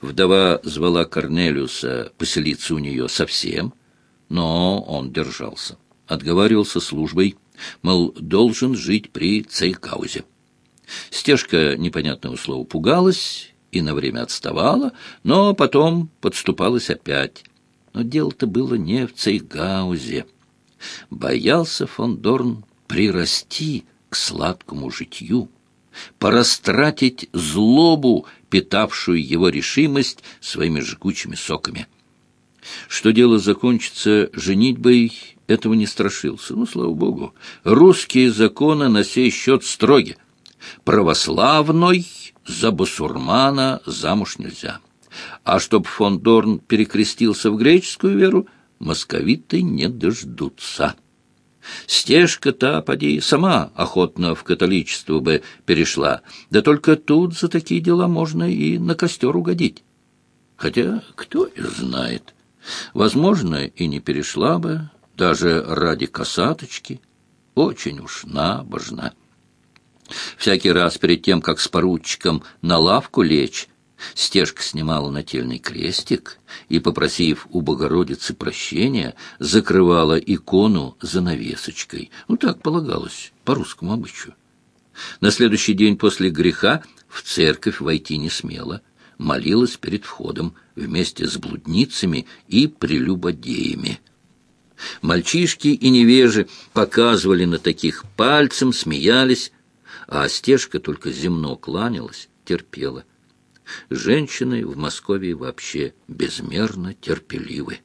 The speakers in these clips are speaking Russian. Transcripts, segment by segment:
Вдова звала Корнелиуса поселиться у нее совсем, но он держался. Отговаривался службой, мол, должен жить при Цейкаузе. Стежка непонятного слова пугалась и на время отставала, но потом подступалась опять. Но дело-то было не в Цейгаузе. Боялся фон Дорн прирасти к сладкому житью, порастратить злобу, питавшую его решимость своими жгучими соками. Что дело закончится женитьбой, этого не страшился. Ну, слава богу, русские законы на сей счет строги. Православной за басурмана замуж нельзя. А чтоб фон Дорн перекрестился в греческую веру, московиты не дождутся. Стежка-то, поди, сама охотно в католичество бы перешла. Да только тут за такие дела можно и на костер угодить. Хотя кто и знает. Возможно, и не перешла бы, даже ради косаточки. Очень уж набожна. Всякий раз перед тем, как с поручиком на лавку лечь, Стежка снимала нательный крестик и, попросив у Богородицы прощения, закрывала икону занавесочкой. Ну, так полагалось, по русскому обычаю. На следующий день после греха в церковь войти не смела, молилась перед входом вместе с блудницами и прелюбодеями. Мальчишки и невежи показывали на таких пальцем, смеялись, а Стежка только земно кланялась, терпела. Женщины в Москве вообще безмерно терпеливы.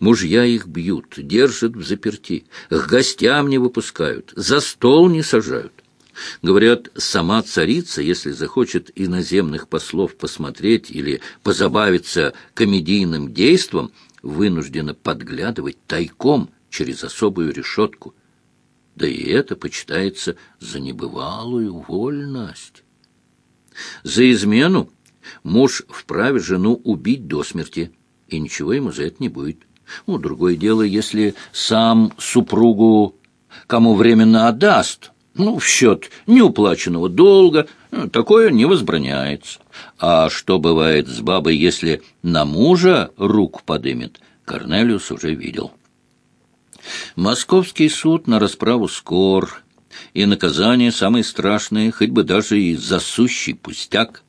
Мужья их бьют, держат в заперти, к гостям не выпускают, за стол не сажают. Говорят, сама царица, если захочет иноземных послов посмотреть или позабавиться комедийным действом, вынуждена подглядывать тайком через особую решетку. Да и это почитается за небывалую вольность. За измену Муж вправе жену убить до смерти, и ничего ему за это не будет. Ну, другое дело, если сам супругу кому временно отдаст, ну, в счет неуплаченного долга, ну, такое не возбраняется. А что бывает с бабой, если на мужа руку подымет, Корнелиус уже видел. Московский суд на расправу скор, и наказание самое страшное, хоть бы даже и засущий пустяк —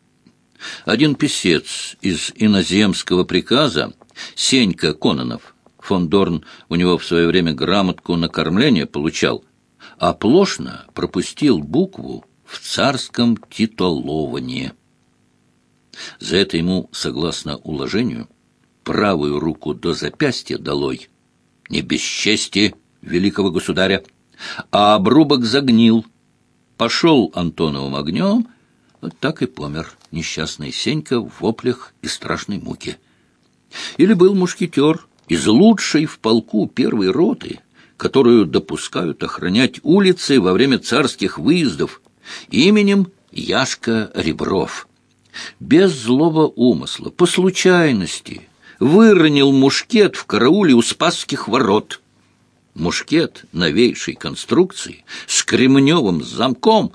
один писец из иноземского приказа, Сенька Кононов, фон Дорн у него в свое время грамотку на кормление получал, оплошно пропустил букву в царском титуловании. За это ему, согласно уложению, правую руку до запястья долой, не без чести великого государя, а обрубок загнил, пошел Антоновым огнем — вот так и помер несчастный Сенька в воплях и страшной муке. Или был мушкетер из лучшей в полку первой роты, которую допускают охранять улицы во время царских выездов, именем Яшка Ребров. Без злого умысла, по случайности, выронил мушкет в карауле у Спасских ворот. Мушкет новейшей конструкции с кремневым замком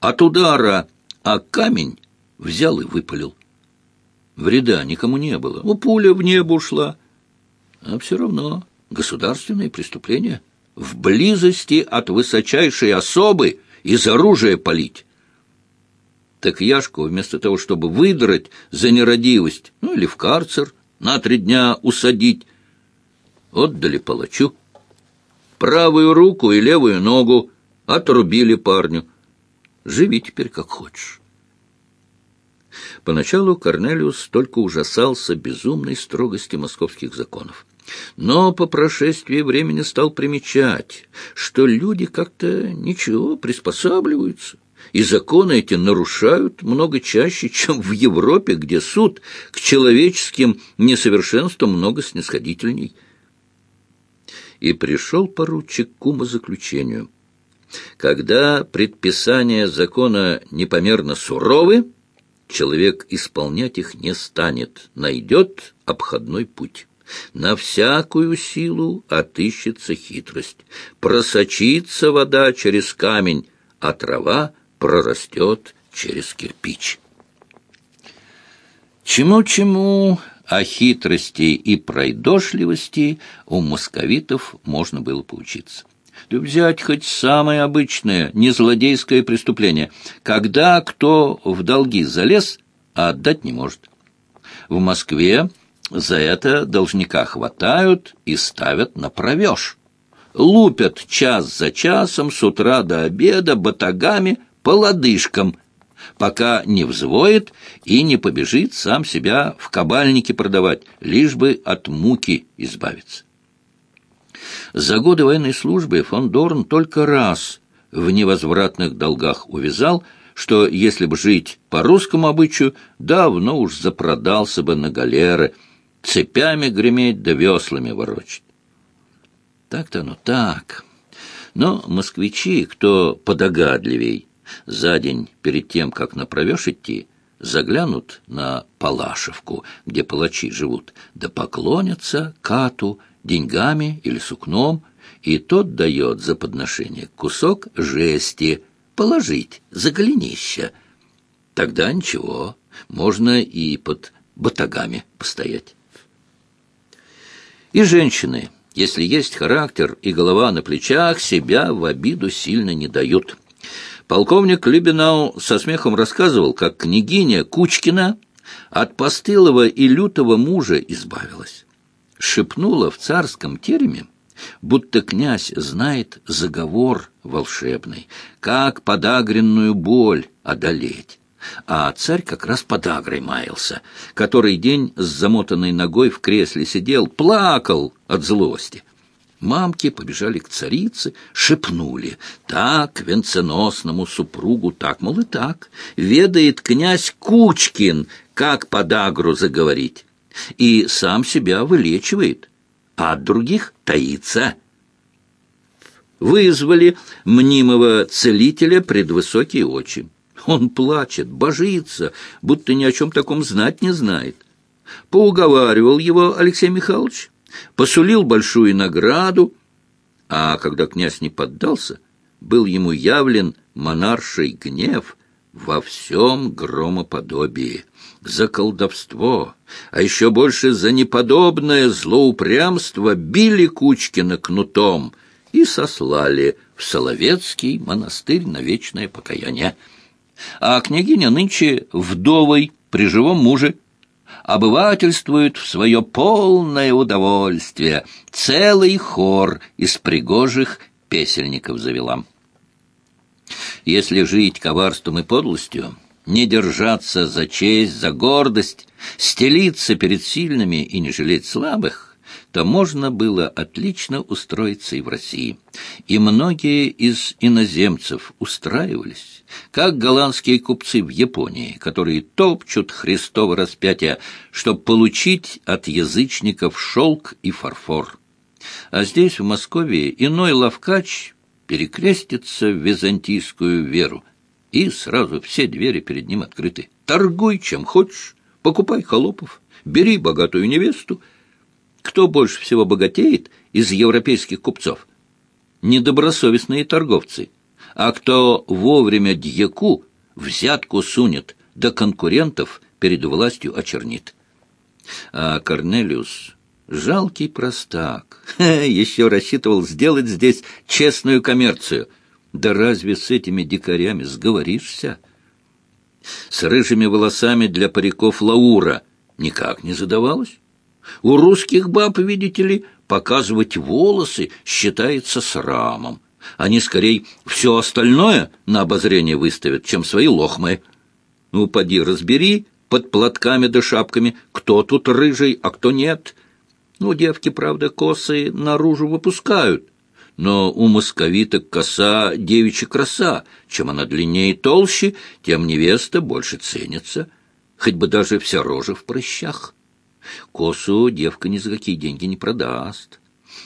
от удара а камень взял и выпалил. Вреда никому не было. Ну, пуля в небо ушла. А все равно государственное преступление. В близости от высочайшей особы из оружия палить. Так Яшку, вместо того, чтобы выдрать за нерадивость, ну или в карцер, на три дня усадить, отдали палачу. Правую руку и левую ногу отрубили парню. Живи теперь как хочешь. Поначалу Корнелиус только ужасался безумной строгости московских законов. Но по прошествии времени стал примечать, что люди как-то ничего приспосабливаются, и законы эти нарушают много чаще, чем в Европе, где суд к человеческим несовершенствам много снисходительней. И пришел поручик к умозаключению – когда предписания закона непомерно суровы, человек исполнять их не станет, найдет обходной путь. На всякую силу отыщется хитрость. Просочится вода через камень, а трава прорастет через кирпич. Чему-чему, а хитрости и пройдошливости у московитов можно было поучиться. Да взять хоть самое обычное, не злодейское преступление, когда кто в долги залез, а отдать не может. В Москве за это должника хватают и ставят на провеж. Лупят час за часом, с утра до обеда, батагами, по лодыжкам, пока не взвоет и не побежит сам себя в кабальнике продавать, лишь бы от муки избавиться. За годы военной службы фон Дорн только раз в невозвратных долгах увязал, что, если бы жить по русскому обычаю, давно уж запродался бы на галеры, цепями греметь да веслами ворочать. Так-то оно так. Но москвичи, кто подогадливей, за день перед тем, как направешь идти, заглянут на Палашевку, где палачи живут, да поклонятся Кату деньгами или сукном, и тот дает за подношение кусок жести положить за голенища. Тогда ничего, можно и под батагами постоять. И женщины, если есть характер и голова на плечах, себя в обиду сильно не дают. Полковник Любинау со смехом рассказывал, как княгиня Кучкина от постылого и лютого мужа избавилась. Шепнула в царском тереме, будто князь знает заговор волшебный, как подагренную боль одолеть. А царь как раз подагрой маялся, который день с замотанной ногой в кресле сидел, плакал от злости. Мамки побежали к царице, шепнули. Так, венценосному супругу, так, мол, и так. Ведает князь Кучкин, как подагру заговорить. И сам себя вылечивает, а от других таится. Вызвали мнимого целителя пред высокие очи. Он плачет, божится, будто ни о чем таком знать не знает. Поуговаривал его Алексей Михайлович, посулил большую награду, а когда князь не поддался, был ему явлен монарший гнев во всем громоподобии. За колдовство, а еще больше за неподобное злоупрямство били Кучкина кнутом и сослали в Соловецкий монастырь на вечное покаяние. А княгиня нынче вдовой при живом муже обывательствуют в свое полное удовольствие. Целый хор из пригожих песельников завела. Если жить коварством и подлостью, не держаться за честь, за гордость, стелиться перед сильными и не жалеть слабых, то можно было отлично устроиться и в России. И многие из иноземцев устраивались, как голландские купцы в Японии, которые топчут Христово распятие, чтобы получить от язычников шелк и фарфор. А здесь, в Москве, иной лавкач перекрестится в византийскую веру, и сразу все двери перед ним открыты. Торгуй чем хочешь, покупай холопов, бери богатую невесту, кто больше всего богатеет из европейских купцов? Недобросовестные торговцы. А кто вовремя дьяку взятку сунет, да конкурентов перед властью очернит. А Корнелиус — жалкий простак. еще рассчитывал сделать здесь честную коммерцию. Да разве с этими дикарями сговоришься? С рыжими волосами для париков Лаура никак не задавалось. У русских баб, видите ли, показывать волосы считается срамом. Они скорее все остальное на обозрение выставят, чем свои лохмы. Ну, поди разбери под платками да шапками, кто тут рыжий, а кто нет. Ну, девки, правда, косы наружу выпускают, но у московиток коса девичья краса. Чем она длиннее и толще, тем невеста больше ценится, хоть бы даже вся рожа в прыщах. Косу девка ни за какие деньги не продаст.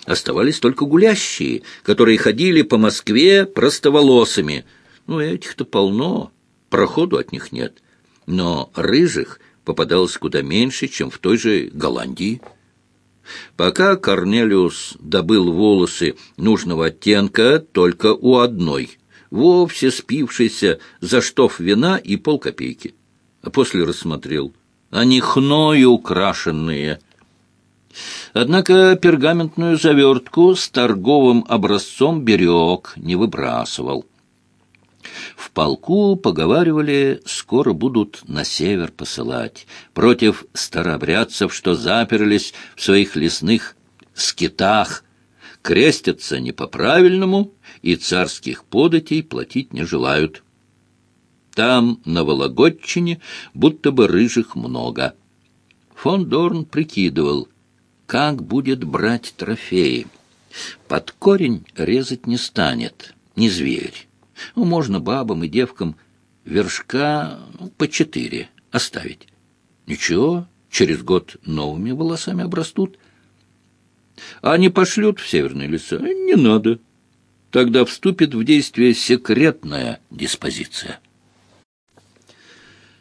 Оставались только гулящие, которые ходили по Москве простоволосыми. Ну, этих-то полно, проходу от них нет. Но рыжих попадалось куда меньше, чем в той же Голландии. Пока Корнелиус добыл волосы нужного оттенка только у одной, вовсе спившейся за штоф вина и полкопейки. А после рассмотрел — они хною украшенные. Однако пергаментную завертку с торговым образцом берег, не выбрасывал. В полку поговаривали, скоро будут на север посылать, против старообрядцев, что заперлись в своих лесных скитах, крестятся не по-правильному и царских податей платить не желают. Там, на Вологодчине, будто бы рыжих много. Фон Дорн прикидывал, как будет брать трофеи. Под корень резать не станет, не зверь. Ну, можно бабам и девкам вершка ну, по четыре оставить. Ничего, через год новыми волосами обрастут. А не пошлют в северные леса? Не надо. Тогда вступит в действие секретная диспозиция.